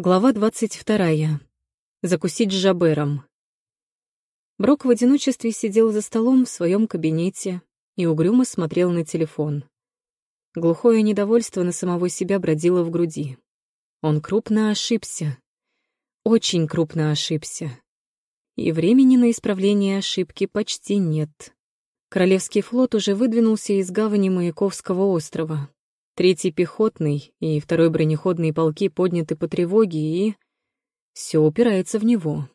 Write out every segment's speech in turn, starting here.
Глава двадцать вторая. Закусить с Жабером. Брок в одиночестве сидел за столом в своем кабинете и угрюмо смотрел на телефон. Глухое недовольство на самого себя бродило в груди. Он крупно ошибся. Очень крупно ошибся. И времени на исправление ошибки почти нет. Королевский флот уже выдвинулся из гавани Маяковского острова. Третий пехотный и второй бронеходные полки подняты по тревоге, и... Все упирается в него.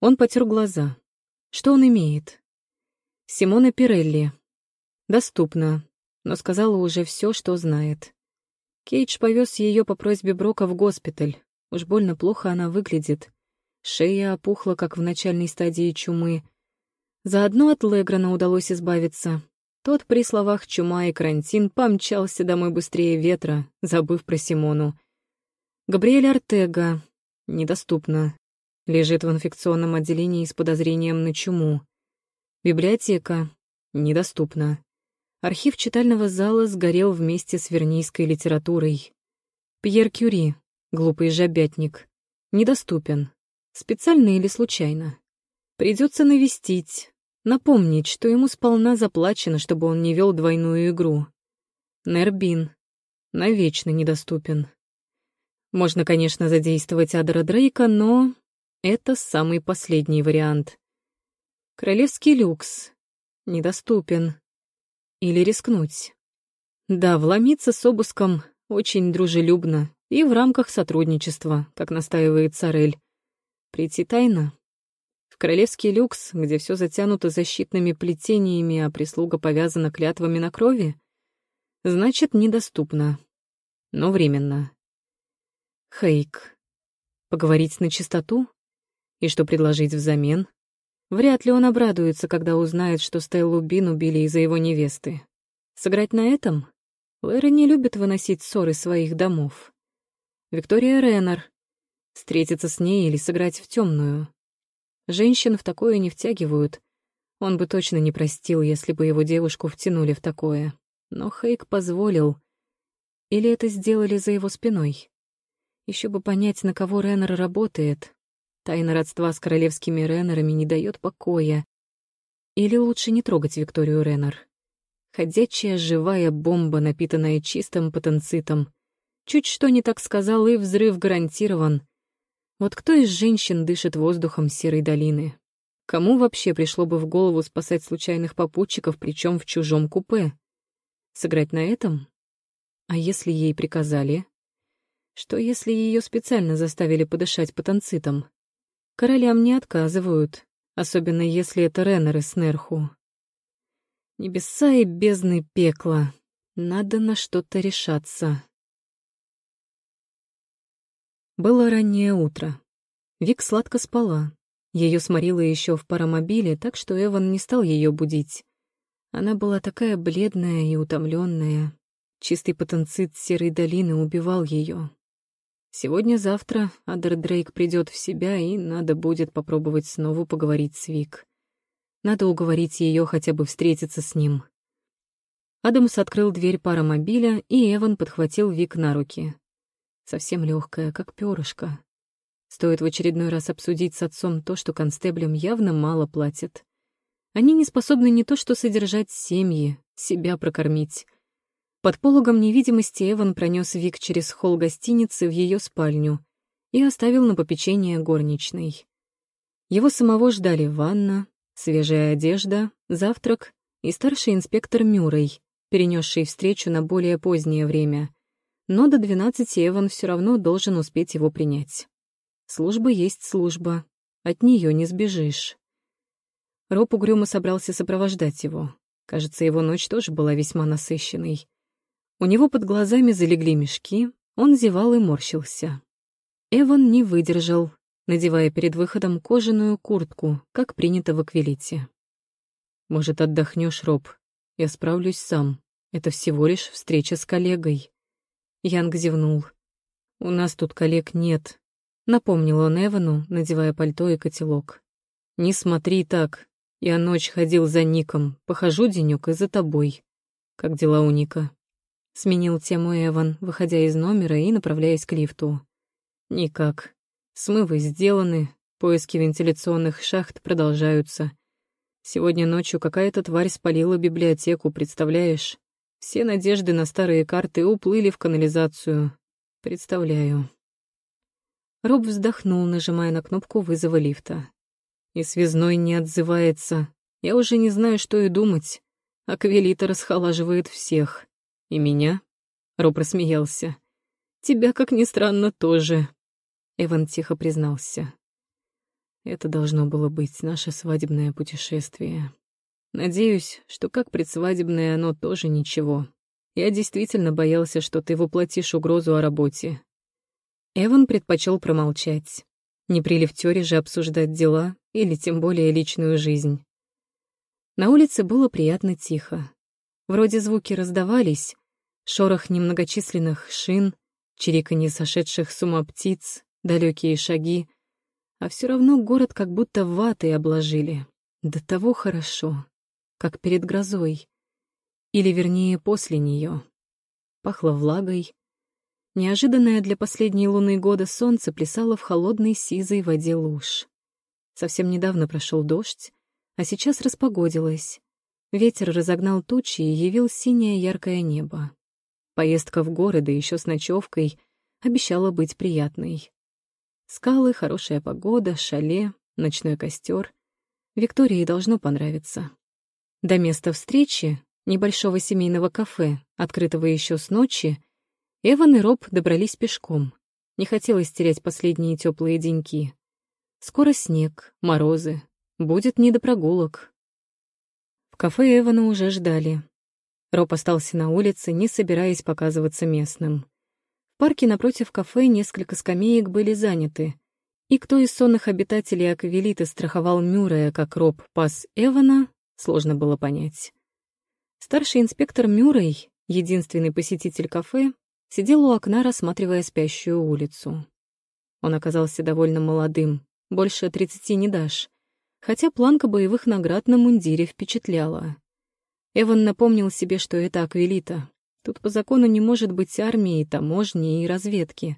Он потер глаза. Что он имеет? Симона Пирелли. Доступно, но сказала уже все, что знает. Кейдж повез ее по просьбе Брока в госпиталь. Уж больно плохо она выглядит. Шея опухла, как в начальной стадии чумы. Заодно от Леграна удалось избавиться. Тот при словах «чума» и «карантин» помчался домой быстрее ветра, забыв про Симону. Габриэль Артега. Недоступно. Лежит в инфекционном отделении с подозрением на чуму. Библиотека. Недоступна. Архив читального зала сгорел вместе с вернийской литературой. Пьер Кюри. Глупый жабятник. Недоступен. Специально или случайно? Придется навестить, Напомнить, что ему сполна заплачено, чтобы он не вел двойную игру. Нербин. Навечно недоступен. Можно, конечно, задействовать Адера Дрейка, но это самый последний вариант. Королевский люкс. Недоступен. Или рискнуть. Да, вломиться с обыском очень дружелюбно и в рамках сотрудничества, как настаивает Сарель. Прийти тайно в королевский люкс, где все затянуто защитными плетениями, а прислуга повязана клятвами на крови? Значит, недоступно. Но временно. Хейк. Поговорить на чистоту? И что предложить взамен? Вряд ли он обрадуется, когда узнает, что Стеллу Бин убили из-за его невесты. Сыграть на этом? Лэра не любит выносить ссоры своих домов. Виктория Реннер. Встретиться с ней или сыграть в темную. Женщин в такое не втягивают. Он бы точно не простил, если бы его девушку втянули в такое. Но Хейк позволил. Или это сделали за его спиной? Еще бы понять, на кого Реннер работает. Тайна родства с королевскими Реннерами не дает покоя. Или лучше не трогать Викторию Реннер. Ходячая живая бомба, напитанная чистым потенцитом. Чуть что не так сказал, и взрыв гарантирован — вот кто из женщин дышит воздухом серой долины? Кому вообще пришло бы в голову спасать случайных попутчиков, причем в чужом купе? Сыграть на этом? А если ей приказали? Что если ее специально заставили подышать потанцитом? Королям не отказывают, особенно если это Реннеры с Нерху. Небеса и бездны пекла. Надо на что-то решаться. Было раннее утро. Вик сладко спала. Ее сморило еще в паромобиле, так что Эван не стал ее будить. Она была такая бледная и утомленная. Чистый потенцит серой долины убивал ее. Сегодня-завтра Адер Дрейк придет в себя, и надо будет попробовать снова поговорить с Вик. Надо уговорить ее хотя бы встретиться с ним. Адамс открыл дверь паромобиля, и Эван подхватил Вик на руки совсем легкая, как перышко. Стоит в очередной раз обсудить с отцом то, что констеблям явно мало платят. Они не способны не то что содержать семьи, себя прокормить. Под пологом невидимости Эван пронес Вик через холл гостиницы в ее спальню и оставил на попечение горничной. Его самого ждали ванна, свежая одежда, завтрак и старший инспектор Мюррей, перенесший встречу на более позднее время но до двенадцати Эван все равно должен успеть его принять. Служба есть служба, от нее не сбежишь. Роб угрюмо собрался сопровождать его. Кажется, его ночь тоже была весьма насыщенной. У него под глазами залегли мешки, он зевал и морщился. Эван не выдержал, надевая перед выходом кожаную куртку, как принято в Аквилите. «Может, отдохнешь, Роб? Я справлюсь сам. Это всего лишь встреча с коллегой». Янг зевнул. «У нас тут коллег нет», — напомнил он Эвану, надевая пальто и котелок. «Не смотри так. Я ночь ходил за Ником, похожу денёк и за тобой. Как дела у Ника?» Сменил тему Эван, выходя из номера и направляясь к лифту. Никак. Смывы сделаны, поиски вентиляционных шахт продолжаются. Сегодня ночью какая-то тварь спалила библиотеку, представляешь? Все надежды на старые карты уплыли в канализацию. Представляю. Роб вздохнул, нажимая на кнопку вызова лифта. И связной не отзывается. Я уже не знаю, что и думать. Аквелита расхолаживает всех. И меня? Роб рассмеялся. Тебя, как ни странно, тоже. Эван тихо признался. Это должно было быть наше свадебное путешествие. Надеюсь, что как предсвадебное оно тоже ничего. Я действительно боялся, что ты воплотишь угрозу о работе. Эван предпочел промолчать. Не при лифтёре же обсуждать дела или тем более личную жизнь. На улице было приятно тихо. Вроде звуки раздавались, шорох немногочисленных шин, чириканье сошедших с ума птиц, далекие шаги, а все равно город как будто ватой обложили. До того хорошо, как перед грозой. Или, вернее, после нее. Пахло влагой, Неожиданное для последней луны года солнце плясало в холодной сизой воде луж. Совсем недавно прошел дождь, а сейчас распогодилось. Ветер разогнал тучи и явил синее яркое небо. Поездка в горы, да еще с ночевкой, обещала быть приятной. Скалы, хорошая погода, шале, ночной костер. Виктории должно понравиться. До места встречи, небольшого семейного кафе, открытого еще с ночи, Эван и Роб добрались пешком. Не хотелось терять последние теплые деньки. Скоро снег, морозы. Будет не до прогулок. В кафе Эвана уже ждали. Роб остался на улице, не собираясь показываться местным. В парке напротив кафе несколько скамеек были заняты. И кто из сонных обитателей Аквилиты страховал Мюррея, как Роб пас Эвана, сложно было понять. Старший инспектор Мюррей, единственный посетитель кафе, сидел у окна, рассматривая спящую улицу. Он оказался довольно молодым, больше тридцати не дашь, хотя планка боевых наград на мундире впечатляла. Эван напомнил себе, что это Аквилита. Тут по закону не может быть армии, таможни и разведки.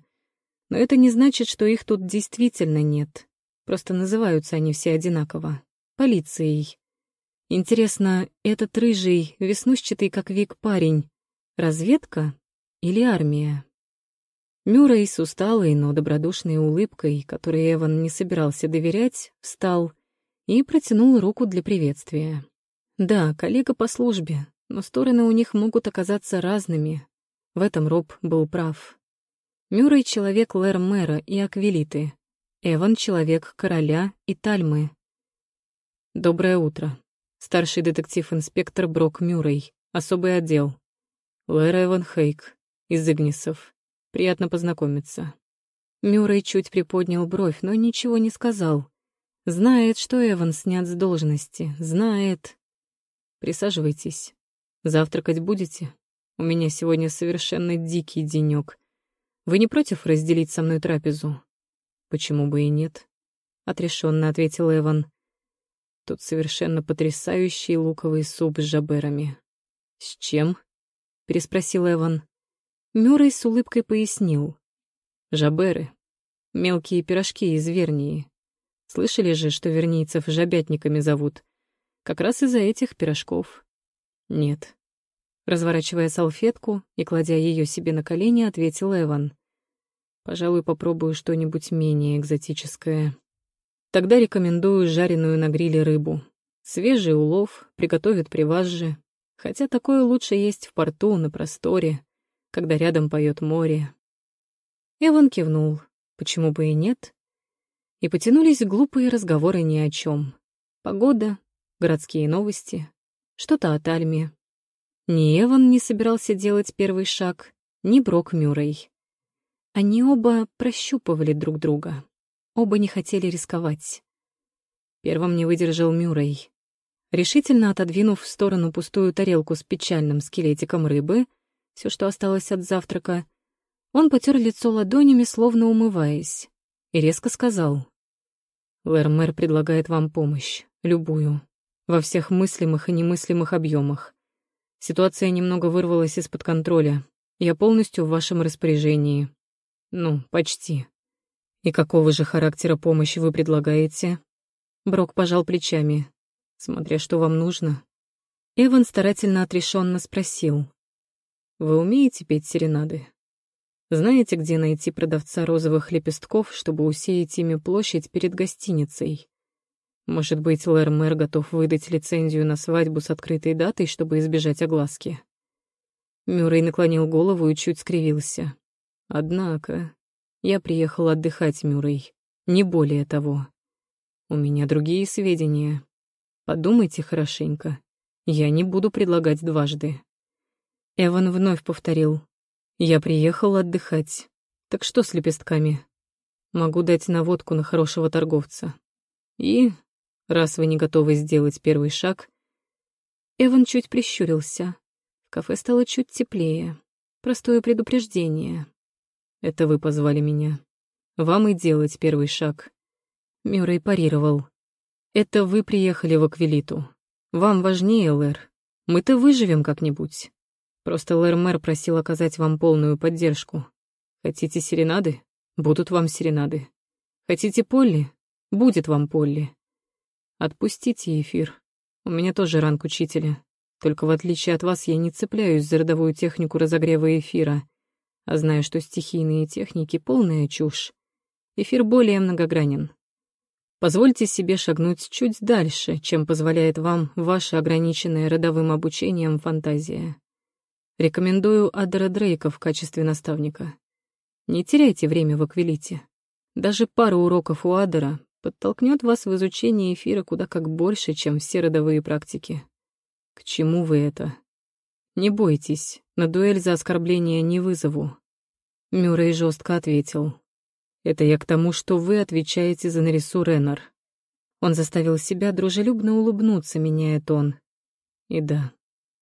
Но это не значит, что их тут действительно нет. Просто называются они все одинаково. Полицией. Интересно, этот рыжий, веснущатый как век парень, разведка или армия. Мюррей с усталой, но добродушной улыбкой, которой Эван не собирался доверять, встал и протянул руку для приветствия. Да, коллега по службе, но стороны у них могут оказаться разными. В этом Роб был прав. Мюррей — человек Лэр-мэра и Аквилиты. Эван — человек короля и Тальмы. Доброе утро. Старший детектив-инспектор Брок Мюррей. Особый отдел. Лэр Эван Хейк из Игнисов. Приятно познакомиться». Мюррей чуть приподнял бровь, но ничего не сказал. Знает, что Эван снят с должности. Знает. Присаживайтесь. Завтракать будете? У меня сегодня совершенно дикий денёк. Вы не против разделить со мной трапезу? Почему бы и нет? Отрешенно ответил Эван. Тут совершенно потрясающий луковый суп с жаберами. С чем? переспросил Эван. Мюррей с улыбкой пояснил. Жаберы. Мелкие пирожки из Вернии. Слышали же, что вернийцев жабятниками зовут? Как раз из-за этих пирожков. Нет. Разворачивая салфетку и кладя ее себе на колени, ответил Эван. Пожалуй, попробую что-нибудь менее экзотическое. Тогда рекомендую жареную на гриле рыбу. Свежий улов, приготовят при вас же. Хотя такое лучше есть в порту, на просторе когда рядом поет море. Эван кивнул, почему бы и нет. И потянулись глупые разговоры ни о чем. Погода, городские новости, что-то о Тальме. Ни Эван не собирался делать первый шаг, ни Брок Мюррей. Они оба прощупывали друг друга. Оба не хотели рисковать. Первым не выдержал Мюррей. Решительно отодвинув в сторону пустую тарелку с печальным скелетиком рыбы, все, что осталось от завтрака. Он потер лицо ладонями, словно умываясь, и резко сказал. «Лэр-мэр предлагает вам помощь, любую, во всех мыслимых и немыслимых объемах. Ситуация немного вырвалась из-под контроля. Я полностью в вашем распоряжении. Ну, почти. «И какого же характера помощи вы предлагаете?» Брок пожал плечами, смотря что вам нужно. Эван старательно отрешенно спросил. «Вы умеете петь серенады? Знаете, где найти продавца розовых лепестков, чтобы усеять ими площадь перед гостиницей? Может быть, Лэр-мэр готов выдать лицензию на свадьбу с открытой датой, чтобы избежать огласки?» Мюррей наклонил голову и чуть скривился. «Однако, я приехал отдыхать, Мюррей, не более того. У меня другие сведения. Подумайте хорошенько. Я не буду предлагать дважды. Эван вновь повторил. Я приехал отдыхать. Так что с лепестками? Могу дать наводку на хорошего торговца. И, раз вы не готовы сделать первый шаг... Эван чуть прищурился. В кафе стало чуть теплее. Простое предупреждение. Это вы позвали меня. Вам и делать первый шаг. Мюррей парировал. «Это вы приехали в Аквилиту. Вам важнее, Лэр. Мы-то выживем как-нибудь. Просто Лэр-мэр просил оказать вам полную поддержку. Хотите серенады? Будут вам серенады. Хотите Полли? Будет вам Полли. Отпустите эфир. У меня тоже ранг учителя. Только в отличие от вас я не цепляюсь за родовую технику разогрева эфира, а знаю, что стихийные техники — полная чушь. Эфир более многогранен. Позвольте себе шагнуть чуть дальше, чем позволяет вам ваша ограниченная родовым обучением фантазия. Рекомендую Адера Дрейка в качестве наставника. Не теряйте время в Аквилите. Даже пара уроков у Адера подтолкнет вас в изучение эфира куда как больше, чем все родовые практики. К чему вы это? Не бойтесь, на дуэль за оскорбление не вызову. Мюррей жестко ответил. Это я к тому, что вы отвечаете за нарису Реннер. Он заставил себя дружелюбно улыбнуться, меняя тон. И да,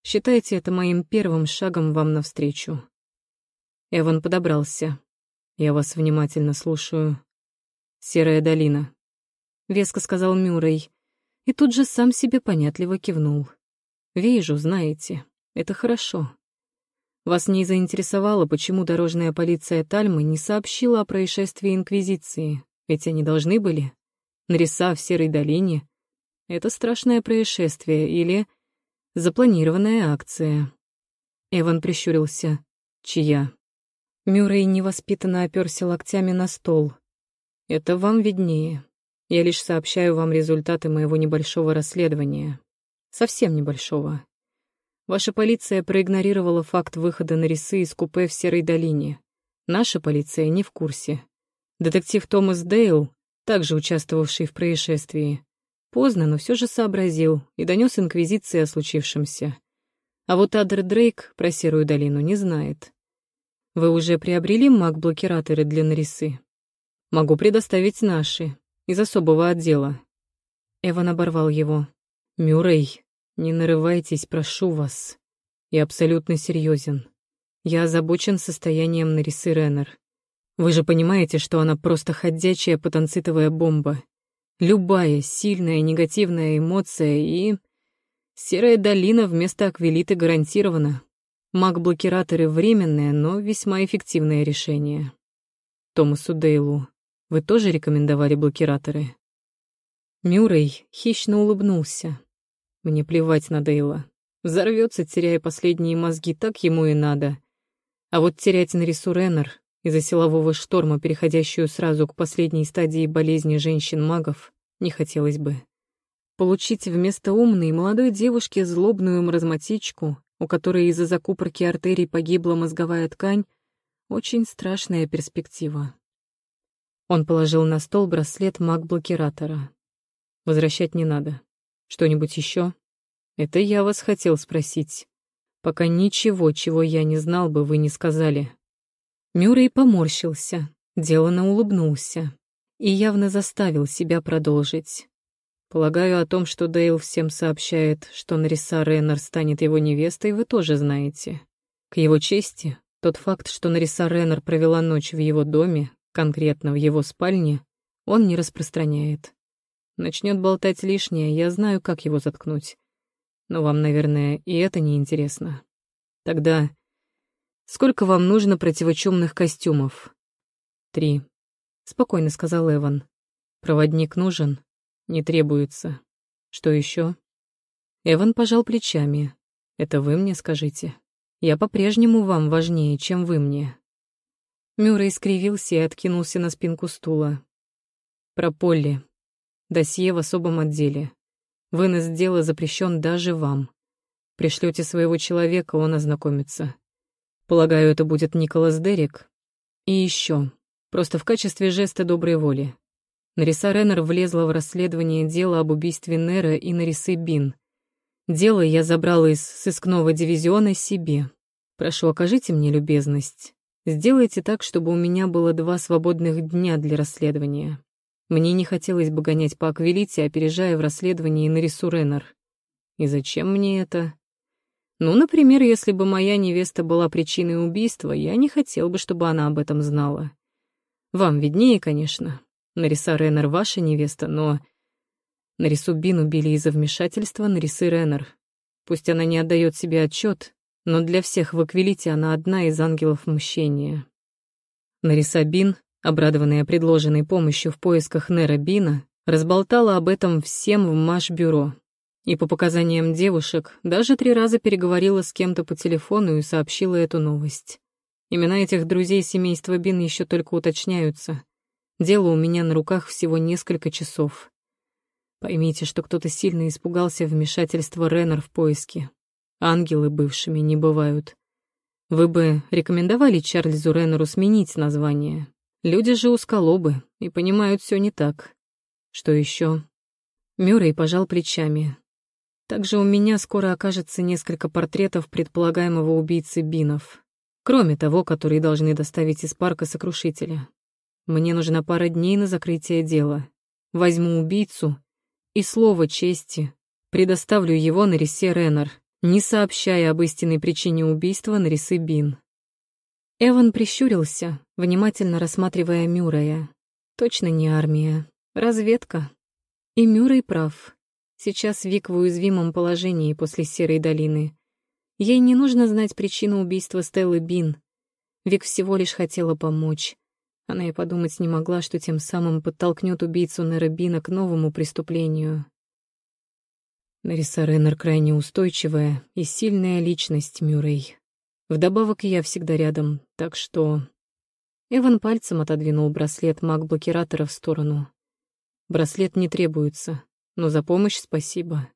считайте это моим первым шагом вам навстречу. Эван подобрался. Я вас внимательно слушаю. Серая долина. Веско сказал Мюррей. И тут же сам себе понятливо кивнул. Вижу, знаете, это хорошо. Вас не заинтересовало, почему дорожная полиция Тальмы не сообщила о происшествии Инквизиции, ведь они должны были. Нариса в Серой долине — это страшное происшествие или запланированная акция. Эван прищурился. Чья? Мюррей невоспитанно оперся локтями на стол. Это вам виднее. Я лишь сообщаю вам результаты моего небольшого расследования. Совсем небольшого. Ваша полиция проигнорировала факт выхода на рисы из купе в Серой долине. Наша полиция не в курсе. Детектив Томас Дейл, также участвовавший в происшествии, поздно, но все же сообразил и донес инквизиции о случившемся. А вот Адер Дрейк про Серую долину не знает. Вы уже приобрели маг-блокираторы для нарисы? Могу предоставить наши, из особого отдела. Эван оборвал его. Мюррей, не нарывайтесь, прошу вас. Я абсолютно серьезен. Я озабочен состоянием Нарисы Реннер. Вы же понимаете, что она просто ходячая потанцитовая бомба. Любая сильная негативная эмоция и... Серая долина вместо аквилиты гарантирована. Маг-блокираторы — временное, но весьма эффективное решение. Томасу Дейлу, вы тоже рекомендовали блокираторы? Мюррей хищно улыбнулся. Мне плевать на Дейла. Взорвется, теряя последние мозги, так ему и надо. А вот терять Нарису Реннер из-за силового шторма, переходящую сразу к последней стадии болезни женщин-магов, не хотелось бы. Получить вместо умной молодой девушки злобную маразматичку, у которой из-за закупорки артерий погибла мозговая ткань, очень страшная перспектива. Он положил на стол браслет маг-блокиратора. Возвращать не надо. Что-нибудь еще? Это я вас хотел спросить. Пока ничего, чего я не знал бы, вы не сказали. Мюррей поморщился, делано улыбнулся и явно заставил себя продолжить. Полагаю, о том, что Дейл всем сообщает, что Нариса Реннер станет его невестой, вы тоже знаете. К его чести, тот факт, что Нариса Реннер провела ночь в его доме, конкретно в его спальне, он не распространяет. Начнет болтать лишнее, я знаю, как его заткнуть. Но вам, наверное, и это не интересно. Тогда сколько вам нужно противочумных костюмов? Три. — спокойно сказал Эван. «Проводник нужен? Не требуется. Что еще?» Эван пожал плечами. «Это вы мне скажите. Я по-прежнему вам важнее, чем вы мне». Мюррей скривился и откинулся на спинку стула. «Про Полли. Досье в особом отделе. Вынос дела запрещен даже вам. Пришлете своего человека, он ознакомится. Полагаю, это будет Николас Дерек. И еще, просто в качестве жеста доброй воли. Нариса Реннер влезла в расследование дела об убийстве Нера и Нарисы Бин. Дело я забрала из сыскного дивизиона себе. Прошу, окажите мне любезность. Сделайте так, чтобы у меня было два свободных дня для расследования. Мне не хотелось бы гонять по Аквилите, опережая в расследовании Нарису Реннер. И зачем мне это? Ну, например, если бы моя невеста была причиной убийства, я не хотел бы, чтобы она об этом знала. Вам виднее, конечно. Нариса Реннер ваша невеста, но... Нарису Бин убили из-за вмешательства Нарисы Реннер. Пусть она не отдает себе отчет, но для всех в Аквилите она одна из ангелов мщения. Нариса Бин, обрадованная предложенной помощью в поисках Нера Бина, разболтала об этом всем в Маш-бюро, и по показаниям девушек, даже три раза переговорила с кем-то по телефону и сообщила эту новость. Имена этих друзей семейства Бин еще только уточняются. Дело у меня на руках всего несколько часов. Поймите, что кто-то сильно испугался вмешательства Реннер в поиски. Ангелы бывшими не бывают. Вы бы рекомендовали Чарльзу Реннеру сменить название? Люди же усколобы и понимают все не так. Что еще? Мюррей пожал плечами, также у меня скоро окажется несколько портретов предполагаемого убийцы Бинов, кроме того, которые должны доставить из парка сокрушителя. Мне нужна пара дней на закрытие дела. Возьму убийцу и слово чести предоставлю его на Рисе Реннер, не сообщая об истинной причине убийства на Рисы Бин. Эван прищурился, внимательно рассматривая Мюррея. Точно не армия, разведка. И Мюррей прав. Сейчас Вик в уязвимом положении после Серой долины. Ей не нужно знать причину убийства Стеллы Бин. Вик всего лишь хотела помочь. Она и подумать не могла, что тем самым подтолкнет убийцу Нера Бина к новому преступлению. Нариса Реннер крайне устойчивая и сильная личность, Мюррей. Вдобавок я всегда рядом, так что... Эван пальцем отодвинул браслет маг-блокиратора в сторону. Браслет не требуется. Но за помощь спасибо.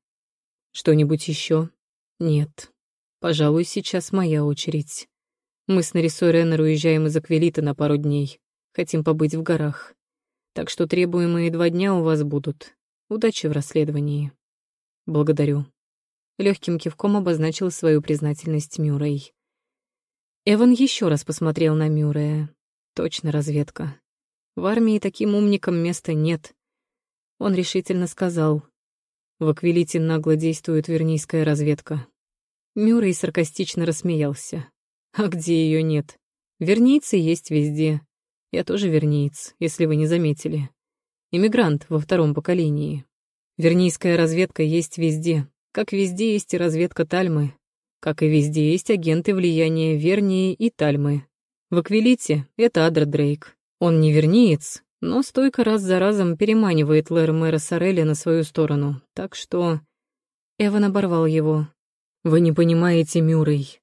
Что-нибудь еще? Нет. Пожалуй, сейчас моя очередь. Мы с Нарисой Реннер уезжаем из Аквилита на пару дней. Хотим побыть в горах. Так что требуемые два дня у вас будут. Удачи в расследовании. Благодарю. Легким кивком обозначил свою признательность Мюррей. Эван еще раз посмотрел на Мюррея. Точно разведка. В армии таким умникам места нет. Он решительно сказал. В Аквилите нагло действует вернийская разведка. Мюррей саркастично рассмеялся. А где ее нет? Вернийцы есть везде. Я тоже верниец, если вы не заметили. Иммигрант во втором поколении. Вернийская разведка есть везде, как везде есть и разведка Тальмы, как и везде есть агенты влияния Вернии и Тальмы. В Аквилите это Адра Дрейк. Он не верниец, но стойко раз за разом переманивает Лэр мэра Сорелли на свою сторону, так что... Эван оборвал его. «Вы не понимаете, Мюррей.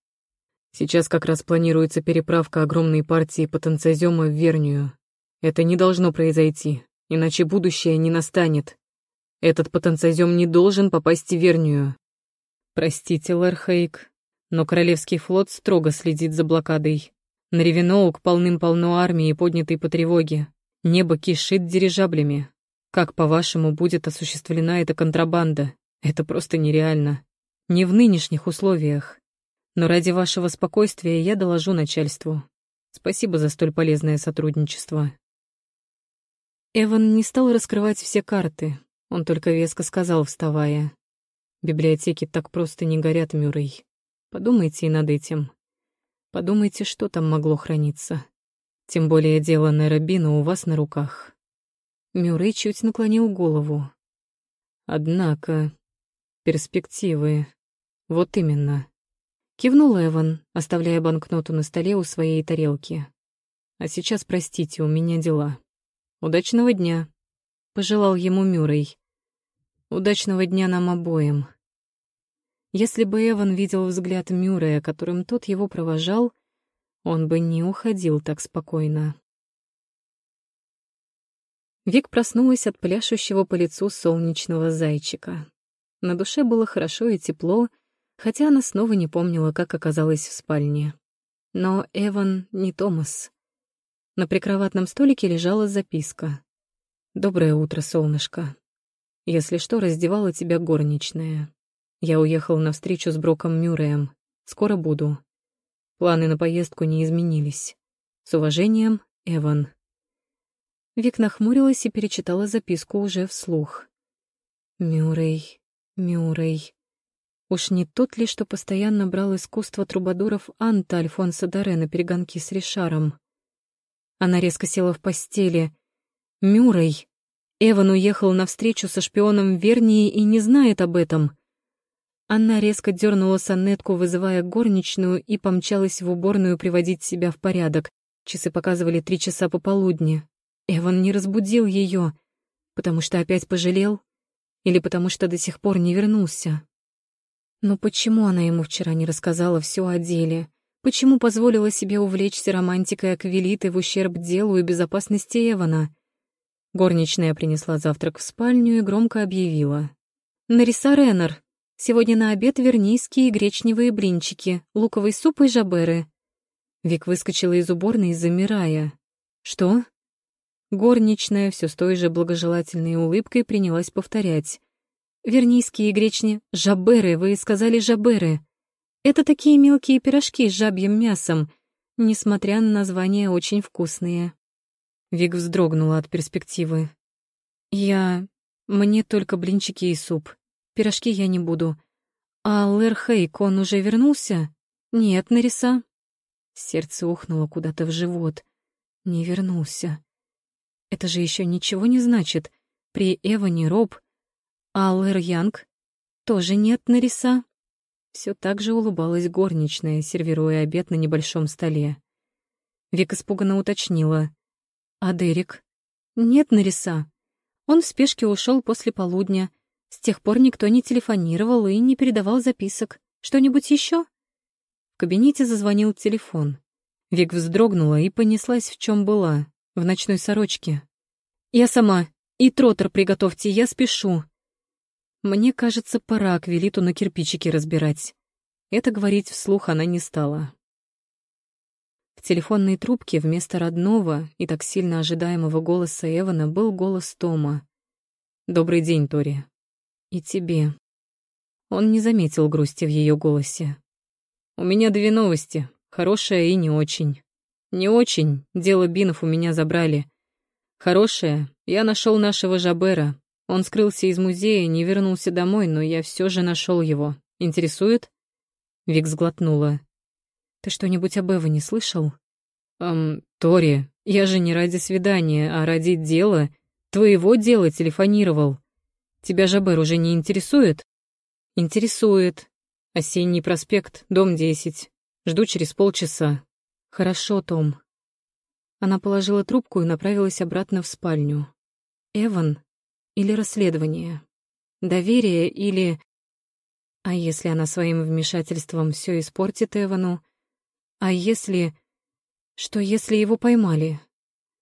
Сейчас как раз планируется переправка огромной партии потенциозема в Вернию. Это не должно произойти, иначе будущее не настанет. Этот потенциозем не должен попасть в Вернию. Простите, Лэр Хейк, но Королевский флот строго следит за блокадой. На Ревеноук полным-полно армии, поднятой по тревоге. Небо кишит дирижаблями. Как, по-вашему, будет осуществлена эта контрабанда? Это просто нереально. Не в нынешних условиях. Но ради вашего спокойствия я доложу начальству. Спасибо за столь полезное сотрудничество. Эван не стал раскрывать все карты. Он только веско сказал, вставая. Библиотеки так просто не горят, Мюррей. Подумайте и над этим. Подумайте, что там могло храниться. Тем более дело Нерабина у вас на руках. Мюррей чуть наклонил голову. Однако, перспективы. Вот именно. Кивнул Эван, оставляя банкноту на столе у своей тарелки. А сейчас, простите, у меня дела. Удачного дня», — пожелал ему Мюррей. «Удачного дня нам обоим». Если бы Эван видел взгляд Мюррея, которым тот его провожал, он бы не уходил так спокойно. Вик проснулась от пляшущего по лицу солнечного зайчика. На душе было хорошо и тепло, хотя она снова не помнила, как оказалась в спальне. Но Эван не Томас. На прикроватном столике лежала записка. «Доброе утро, солнышко. Если что, раздевала тебя горничная. Я уехал на встречу с Броком Мюрреем. Скоро буду. Планы на поездку не изменились. С уважением, Эван». Вик нахмурилась и перечитала записку уже вслух. «Мюррей, Мюррей. Уж не тот ли, что постоянно брал искусство трубадуров Анта Альфонса Доре на перегонки с Ришаром? Она резко села в постели. «Мюррей!» Эван уехал на встречу со шпионом Вернии и не знает об этом. Она резко дернула сонетку, вызывая горничную, и помчалась в уборную приводить себя в порядок. Часы показывали три часа пополудни. Эван не разбудил ее, потому что опять пожалел или потому что до сих пор не вернулся. Но почему она ему вчера не рассказала все о деле? Почему позволила себе увлечься романтикой Аквилиты в ущерб делу и безопасности Эвана? Горничная принесла завтрак в спальню и громко объявила. «Нариса Реннер, сегодня на обед вернийские гречневые блинчики, луковый суп и жаберы». Вик выскочила из уборной, замирая. «Что?» Горничная все с той же благожелательной улыбкой принялась повторять. «Вернийские гречни... Жаберы, вы сказали жаберы. Это такие мелкие пирожки с жабьим мясом, несмотря на название очень вкусные». Вик вздрогнула от перспективы. «Я... Мне только блинчики и суп. Пирожки я не буду. А Лэр Хейк, он уже вернулся? Нет, Нариса?» Сердце ухнуло куда-то в живот. Не вернулся. Это же еще ничего не значит. При Эване Роб, а Лэр Янг тоже нет Нариса. Все так же улыбалась горничная, сервируя обед на небольшом столе. Вик испуганно уточнила. «А Дерек?» «Нет Нариса. Он в спешке ушел после полудня. С тех пор никто не телефонировал и не передавал записок. Что-нибудь еще? В кабинете зазвонил телефон. Вик вздрогнула и понеслась в чем была, в ночной сорочке. «Я сама. И тротер приготовьте, я спешу». Мне кажется, пора Аквилиту на кирпичики разбирать. Это говорить вслух она не стала. В телефонной трубке вместо родного и так сильно ожидаемого голоса Эвана был голос Тома. «Добрый день, Тори. И тебе». Он не заметил грусти в ее голосе. «У меня две новости, хорошая и не очень. Не очень, дело Бинов у меня забрали. Хорошее, я нашел нашего Жабера. Он скрылся из музея, не вернулся домой, но я все же нашел его. Интересует? Вик сглотнула. Ты что-нибудь об Эве не слышал? Эм, Тори, я же не ради свидания, а ради дела. Твоего дела телефонировал. Тебя Жабер уже не интересует? Интересует. Осенний проспект, дом 10. Жду через полчаса. «Хорошо, Том». Она положила трубку и направилась обратно в спальню. Эван или расследование? Доверие или... А если она своим вмешательством все испортит Эвану? А если... Что если его поймали?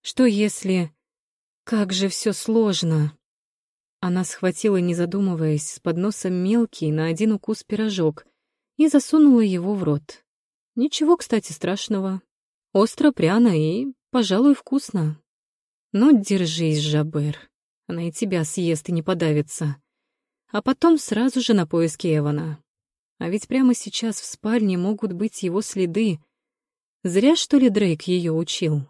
Что если... Как же все сложно. Она схватила, не задумываясь, с подноса мелкий на один укус пирожок и засунула его в рот. Ничего, кстати, страшного. Остро, пряно и, пожалуй, вкусно. Ну, держись, Жабер. Она и тебя съест и не подавится. А потом сразу же на поиски Эвана. А ведь прямо сейчас в спальне могут быть его следы. Зря, что ли, Дрейк ее учил.